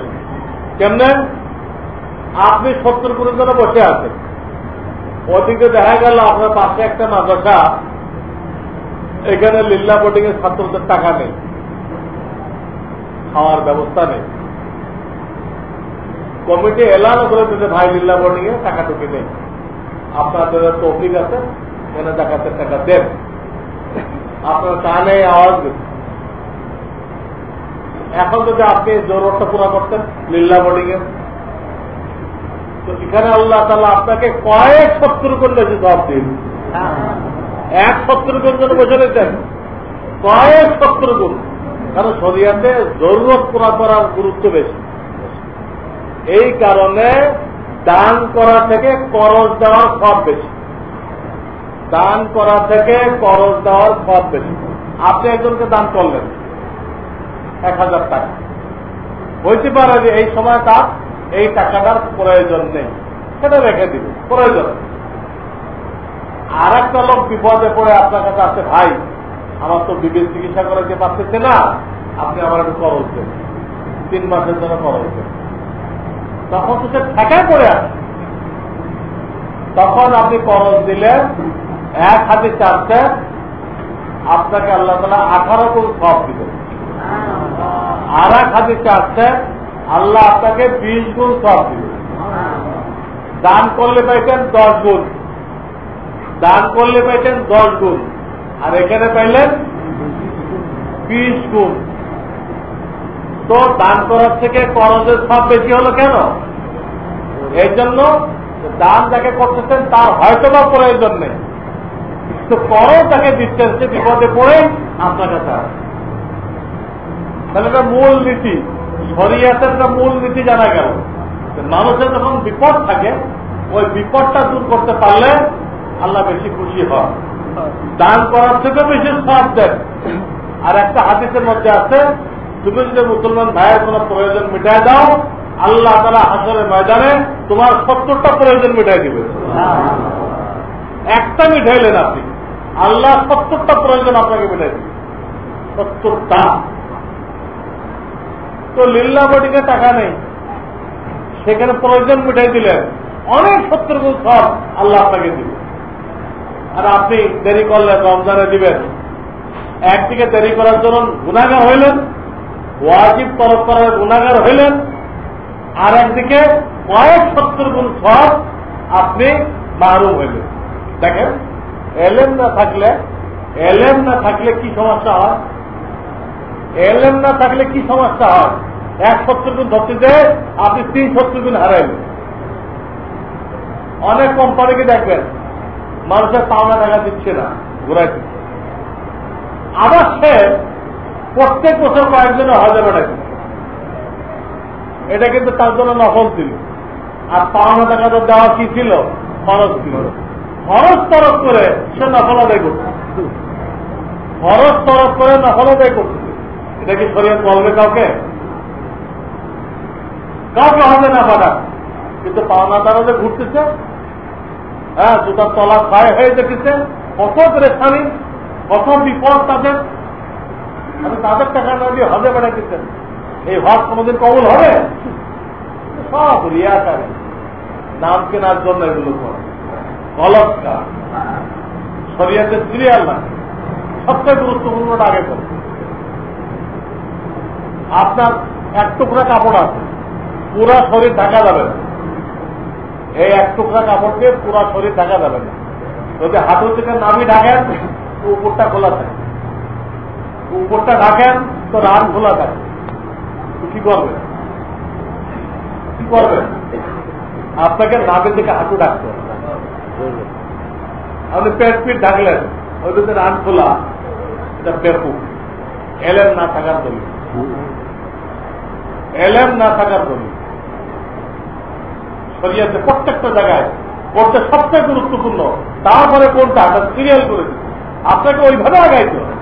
কেমনে? আপনি সত্তর গুণের জন্য বসে আছেন। ওদিকে দেখা গেল আপনার পাশে একটা মাদ্রাসা, এখানে লিল্লা বোর্ডিং এর ছাত্রদের টাকা নেই, খাওয়ার ব্যবস্থা নেই। কমিটি এলানও করে দিতে ভাই লিল্লা বোর্ডিং এ টাকা টুকি নেই। আপনাদের তৌফিক আছে, এখানে দেখাতে টাকা দেন। আপনার কানে আওয়াজ দিচ্ছে এখন যদি আপনি জরুরতটা পুরো করতেন লিল্লা বোর্ডিং এর তো এখানে আল্লাহ তালা আপনাকে কয়েক সত্তর গুণ বেশি সব দিন এক সত্তর গুণ জন্য বসে নিতেন কয়েক সত্তর গুণ কারণ শরিয়াতে জরুরত পুরা করার গুরুত্ব বেশি। এই কারণে দান করা থেকে করজ দেওয়ার সব বেশি। দান করা থেকে করজ দেওয়ার সব বেশি। আপনি একজনকে দান করলেন। এক হাজার টাকা। বলতে পারে যে এই সময় তার এই টাকাটার প্রয়োজন নেই। সেটা রেখে দিবে। প্রয়োজন। আর একটা লোক বিপদে পড়ে আপনার কাছে আছে, ভাই, আমার তো বিবেক চিকিৎসা করাতে পারতেছে না। আপনি আমার একটু খরচ দেন। তিন মাসের জন্য খরচ দেন। তখন তো সে ঠেকায় পড়ে আছে। তখন আপনি খরচ দিলেন, এক হাতে চারটে। আপনাকে আল্লাহ তালা আঠারো গুণ সব দিবেন। আর এক হাতে চারটে আল্লাহ আপনাকে বিশ গুণ সব দিবেন দান করলে পাইতেন দশ গুণ। দান করলে পাইতেন দশ গুণ। আর এখানে পাইলেন বিশ গুণ। তো দান করার থেকে করজের সব বেশি হলো কেন? এই জন্য দান যাকে করতেছেন তার হয়তো বা প্রয়োজন নেই। তো করো তাকে দিচ্ছেন সে বিপদে পড়ে আপনার কাছে তাহলে এটা মূল নীতি। শরিয়াতের একটা মূল নীতি জানা গেল। মানুষের যখন বিপদ থাকে, ওই বিপদটা দূর করতে পারলে আল্লাহ বেশি খুশি হয় দান করার থেকে বেশি সব দেন। আর একটা হাদিসের মধ্যে আছে, তুমি যদি মুসলমান ভাইয়ের কোন প্রয়োজন মিটাই দাও, আল্লাহ তারা হাসরের ময়দানে তোমার সত্তরটা প্রয়োজন মিটাই দিবে। একটা মিঠাইলেন আপনি। আল্লাহ সত্তরটা প্রয়োজন আপনাকে মিটাই দিবে। সত্তরটা। তো লিল্লা বডিকে টাকা নেই। সেখানে প্রয়োজন মিটাই দিলেন। অনেক সত্তর গুণ সব আল্লাহ আপনাকে দিবে। আর আপনি দেরি করলেন রমজানে দিবেন। একদিকে দেরি করার জন্য গুণাগার হইলেন, ওয়াজিব তরফ করার গুণাগার হইলেন, আর একদিকে কয়েক সত্তর গুণ সব আপনি মাহরুম হইলেন। দেখেন, এলেম না থাকলে, এলেম না থাকলে কি সমস্যা হয়? এলেম না থাকলে কি সমস্যা হয়? এক সত্তর ধরতে যে আপনি তিন সত্তর গুণ হারাইলেন। অনেক কোম্পানিকে দেখবেন, মানুষের পাওনা টাকা দিচ্ছে না ঘুরাই আবার সে প্রত্যেক বছর কয়েকজনে হজে বেড়াচ্ছে এটা কিন্তু তার জন্য নকল ছিল। আর পাওনা টাকা তো দেওয়া কি ছিল? খরচ ছিল। খরচ তরফ করে সে নকল আদায় করছে। খরচ তরফ করে নকল আদায় করছে। এটা কি শরীর বলবে কাউকে? কাউকে হবে না পাঠা কিন্তু পাওনা তারা যে ঘুরতেছে হ্যাঁ জুতার তলা ক্ষয় হয়ে যেতেছে কত পরেশানি কত বিপদ তাদের। আমি তাদের টাকা না দিয়ে হজে বেড়াইতেছেন এই হজ কোনোদিন কবল হবে? সব রিয়াকারী। নাম কেনার জন্য এগুলো করে। গলৎকার শরিয়াতে সিরিয়াল না। সবচেয়ে গুরুত্বপূর্ণটা আগে করে। আপনার এক টুকরা কাপড় আছে, পুরা শরীর ঢাকা যাবে না। এই এক টুকরা কাপড়কে পুরা শরীর ঢাকা যাবে না। যদি হাঁটু থেকে নামি ঢাকেন, তো উপরটা খোলা থাকে। উপরটা ঢাকেন, তো রান খোলা থাকে। কি করবেন? কি করবেন? আপনাকে নামের দিকে হাঁটু ডাকতে হবে। আপনি পেট পিট ঢাকলেন, ওই রান খোলা। এটা বেপু এলেন না থাকার দলিল এলেম না থাকার দলিল শরিয়াতে প্রত্যেকটা জায়গায় করতে সবচেয়ে গুরুত্বপূর্ণ, তারপরে কোনটা? সিরিয়াল করে দিচ্ছে আপনাকে ওইভাবে আগাইতে হবে।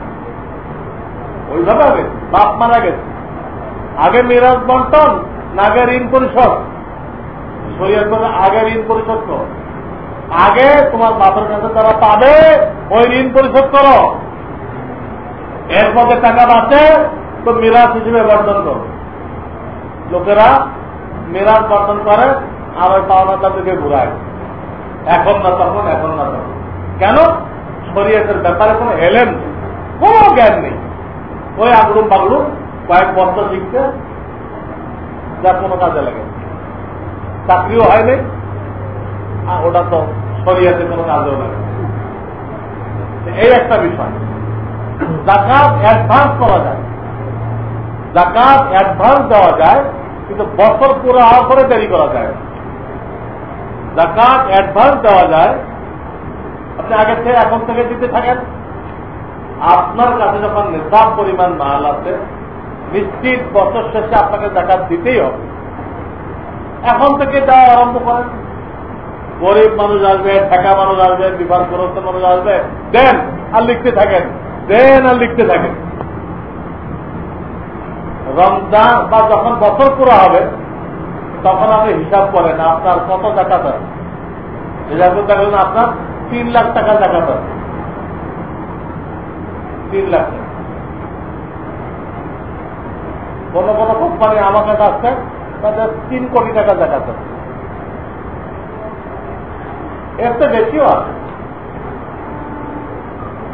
ওইভাবে আগে বাপ মারা গেছে। আগে মেরাজ বন্টন না আগে ঋণ পরিশোধ। শরিয়াত আগে ঋণ পরিশোধ করো। আগে তোমার বাপের কাছে তারা পাবে, ওই ঋণ পরিশোধ করো। এর মধ্যে টাকা বাঁচে, তো মিরাজ হিসেবে বর্ধন করো। লোকেরা মিরাজ বর্ধন করে, আর ওই পাওনা তাদেরকে ঘুরায়। এখন না তখন, এখন না তখন। কেন? শরীয়তের ব্যাপারে কোনো এলেন কোন জ্ঞান নেই। ওই আগড়ুম বাগড়ুম কয়েক বছর শিখতে যা কোনো কাজে লাগে। চাকরিও হয়নি আর ওটা তো শরীয়তে কোনো কাজেও লাগে এই একটা বিষয়। জাকাত অ্যাডভান্স করা যায়। জাকাত অ্যাডভান্স দেওয়া যায় কিন্তু বছর পুরো হওয়ার পরে দেরি করা যায়। জাকাত অ্যাডভান্স দেওয়া যায়। আপনি আগের থেকে এখন থেকে দিতে থাকেন। আপনার কাছে যখন নিসাব পরিমাণ মাল আছে, নিশ্চিত বছর শেষে আপনাকে জাকাত দিতেই হবে। এখন থেকে দেওয়া আরম্ভ করেন। গরিব মানুষ আসবে, ঠেকা মানুষ আসবে বিভাগগ্রস্ত মানুষ আসবে। দেন আর লিখতে থাকেন। দেন আর লিখতে থাকেন। রমজান বা যখন বছর পুরো হবে, তখন আপনি হিসাব করেন আপনার কত জাকাত আছে হিসাব করতে গেলেন আপনার তিন লাখ টাকা জাকাত আছে তিন লাখ টাকা। কোন কোন কোম্পানি আমার কাছে আসছে, তাদের তিন কোটি টাকা জাকাত আছে এর তো বেশিও আছে।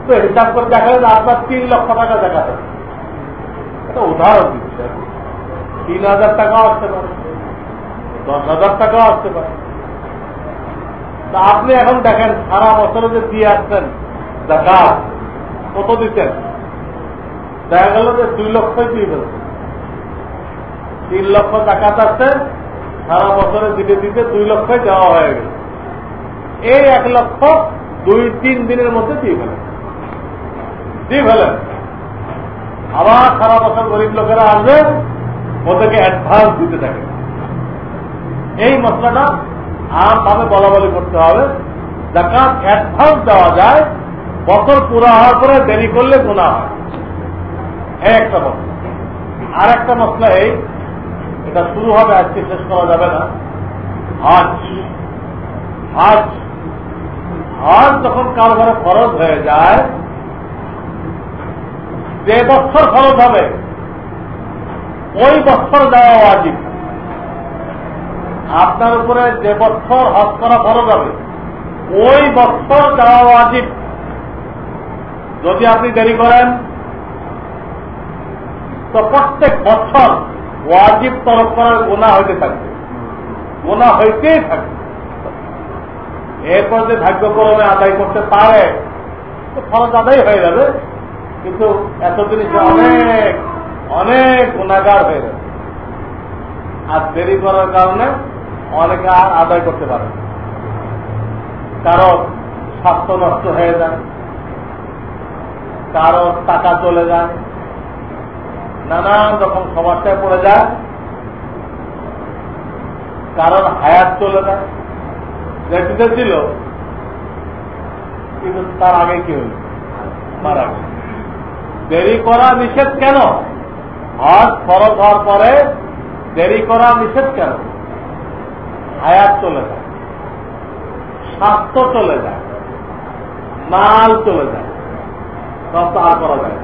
তো হিসাব করে দেখা যায় আপনার তিন লক্ষ টাকা জাকাত আছে এটা উদাহরণ দিচ্ছে। তিন হাজার টাকাও আসতে পারে। দশ হাজার টাকাও আসতে পারে। তা আপনি এখন দেখেন, সারা বছরে যে দিয়ে আসছেন, জাকাত, কত দিচ্ছেন? দেখা গেল যে দুই লক্ষই দিয়ে ফেলছেন তিন লক্ষ জাকাত আসছে, সারা বছরে দিতে দিতে দুই লক্ষই দেওয়া হয়ে গেল। এই এক লক্ষ দুই তিন দিনের মধ্যে দিয়ে ফেলেন। দিয়ে ফেলেন। আবার সারা বছর গরিব লোকেরা আসবে, ওদেরকে অ্যাডভান্স দিতে থাকে। এই মশলাটা আমভাবে বলা বলি করতে হবে। জাকাত অ্যাডভান্স দেওয়া যায়, বছর পুরা হওয়ার পরে দেরি করলে গোনা হয়। এই একটা মশলা। আর একটা মশলা এই, এটা শুরু হবে, আজকে শেষ করা যাবে না। আজ আজ আজ যখন কারও ঘরে খরচ হয়ে যায় যে বছর খরচ হবে, ওই বছর দেওয়া ওয়াজিব। আপনার উপরে যে বছর হজ করা খরচ হবে, ওই বছর দেওয়া ওয়াজিব। যদি আপনি দেরি করেন, তো প্রত্যেক বছর ওয়াজিব তরফ করার গোনা হইতে থাকবে। গোনা হইতেই থাকবে। এরপর যে ভাগ্যক্রমে আদায় করতে পারে, তো খরচ আদায় হয়ে যাবে। কিন্তু এতদিন সে অনেক অনেক গুণাগার হয়ে যাবে আর দেরি করার কারণে অনেকে আর আদায় করতে পারে কারও স্বাস্থ্য নষ্ট হয়ে যায়, কারও টাকা চলে যায়, নানান রকম সমস্যায় পড়ে যায় কারণ হায়াত চলে যায়। রেপিতে ছিল, কিন্তু তার আগে কি হল মারা গেল দেরি করা নিষেধ কেন? হজ খরচ হওয়ার পরে দেরি করা নিষেধ কেন? হায়াত চলে যায়। স্বাস্থ্য চলে যায়। মাল চলে যায়। সব তো আর করা যায়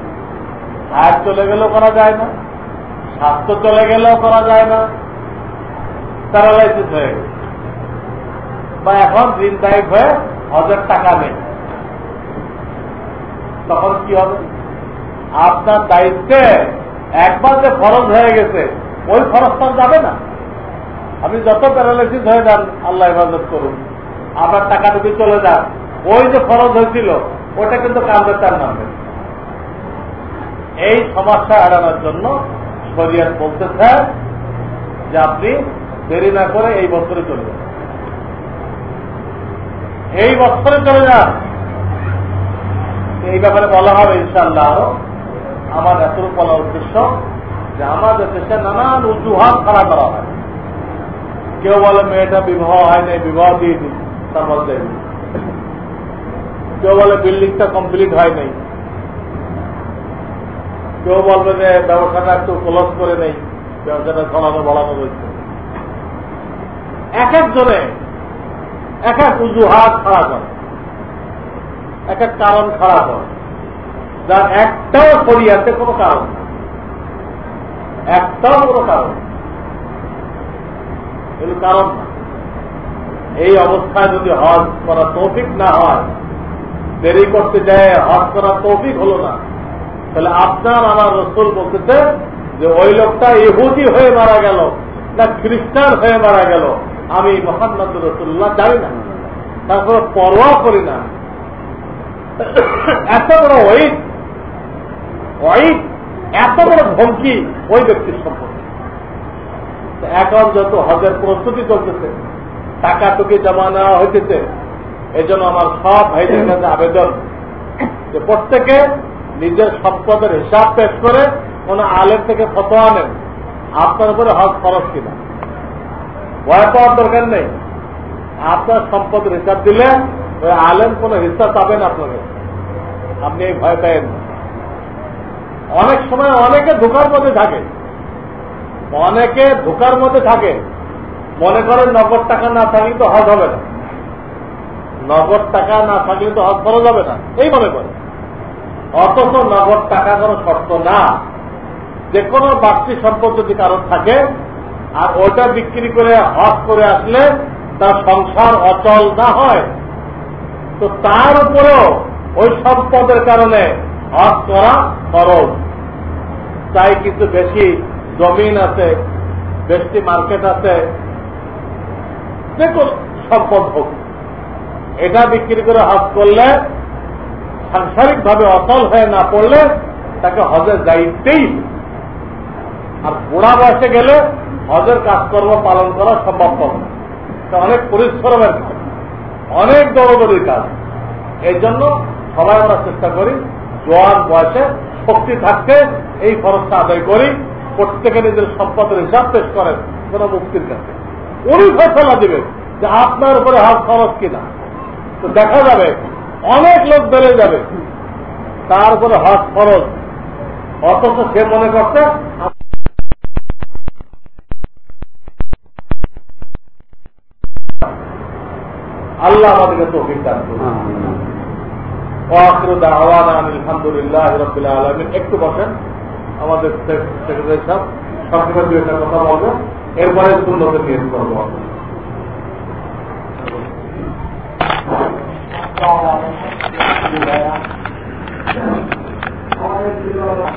হায়াত চলে গেলেও করা যায় না। স্বাস্থ্য চলে গেলেও করা যায় না। প্যারালাইসিস হয়ে গেছে। বা এখন ঋণদায়ক হয়ে হজের টাকা নেই। তখন কি হবে? আপনার দায়িত্বে একবার যে খরচ হয়ে গেছে, ওই খরচটা যাবে না। আপনি যত প্যারালাইসিস হয়ে যান, আল্লাহ হেফাজত করুন। আপনার টাকা যদি চলে যান, ওই যে খরচ হয়েছিল, ওটা কিন্তু কান্দে তার নামবে এই সমস্যা এড়ানোর জন্য শরিয়াত বলতেছে যে আপনি দেরি না করে এই বছরে চলে যান। এই বছরে চলে যান। এই ব্যাপারে বলা হবে ইনশাল্লাহ আরও। আমার এতটুকু বলার উদ্দেশ্য যে আমাদের দেশে নানান উজুহাত খাড়া করা হয়। কেউ বলে, মেয়েটা বিবাহ হয় নাই, বিবাহ দিয়ে দিই তার মধ্যে কেউ বলে, বিল্ডিংটা কমপ্লিট হয় নাই। কেউ বলবে যে, ব্যবসাটা একটু ক্লোজ করে নেই, ব্যবসাটা চলানো বলানো রয়েছে। এক একজনে এক এক উজুহাত খারাপ হয়। এক এক কারণ খারাপ হয়। যার একটাও শরিয়াতে কোনো কারণ একটাও কোনো কারণ এগুলো কারণ এই অবস্থায় যদি হজ করা তৌফিক না হয়, দেরি করতে যায়, হজ করা তৌফিক হলো না। তাহলে আপনার আমার রসুল বলতেছে যে, ওই লোকটা ইহুদি হয়ে মারা গেল না খ্রিস্টান হয়ে মারা গেল, আমি মোহাম্মদ রসুল্লাহ জানি না। তারপরে পরোয়া করি না। এত বড় ওয়েট ওয়েট এত বড় ধমকি ওই ব্যক্তির সম্পর্কে। এখন যত হজের প্রস্তুতি চলতেছে, টাকা টুকি জমা নেওয়া হইতেছে এই জন্য আমার সব ভাইদের কাছে আবেদন যে প্রত্যেকে নিজের সম্পদের হিসাব পেশ করে কোন আলের থেকে ফতোয়া নেন, আপনার উপরে হজ খরচ কিনা। ভয় পাওয়ার দরকার নেই। আপনার সম্পদের হিসাব দিলে ওই আলেম কোন হিসাব পাবেন আপনাকে। আপনি এই ভয় পাবেন অনেক সময় অনেকে ধোকার মধ্যে থাকে। অনেকে ধোকার মধ্যে থাকে। মনে করেন নগদ টাকা না থাকলে তো হজ হবে না। নগদ টাকা না থাকলে তো হজ খরচ হবে না। এই মনে করে অথচ নগদ টাকা কোনো শর্ত না। যে কোনো বাড়তি সম্পদ যদি কারণ থাকে, আর ওটা বিক্রি করে, হজ করে আসলে তার সংসার অচল না হয়, তো তার উপরেও ওই সম্পদের কারণে হজ করা খরচ। তাই কিন্তু বেশি জমিন আছে, বেশি মার্কেট আছে, যে সম্পদ হোক। এটা বিক্রি করে হজ করলে সাংসারিক ভাবে অচল হয়ে না পড়লে তাকে হজের দায়িত্বেই আর বুড়া বয়সে গেলে হজের কাজকর্ম পালন করা সম্ভব হবে অনেক পরিশ্রমের কাজ, অনেক দৌড়দৌড়ির কাজ। এই জন্য সবাই আমরা চেষ্টা করি জোয়ান, বয়সে শক্তি থাকতে এই খরচটা আদায় করি, প্রত্যেকে নিজের সম্পদের হিসাব পেশ করেন কোন মুক্তির কাছে। উনি ফেসলা দিবেন যে আপনার উপরে হাত খরচ কিনা। তো দেখা যাবে, অনেক লোক বেড়ে যাবে, তার উপরে হাত খরচ। অথচ সে মনে করছে, আল্লাহ আমাদেরকে তৌফিক দান করুন। আলহামদুলিল্লাহ আলমিন। একটু বসেন। আমাদের সেক্রেটারি সাহেব সবসময় দু একটা কথা বলবে এরপরে সুন্দরকে নিয়ে করব। আমরা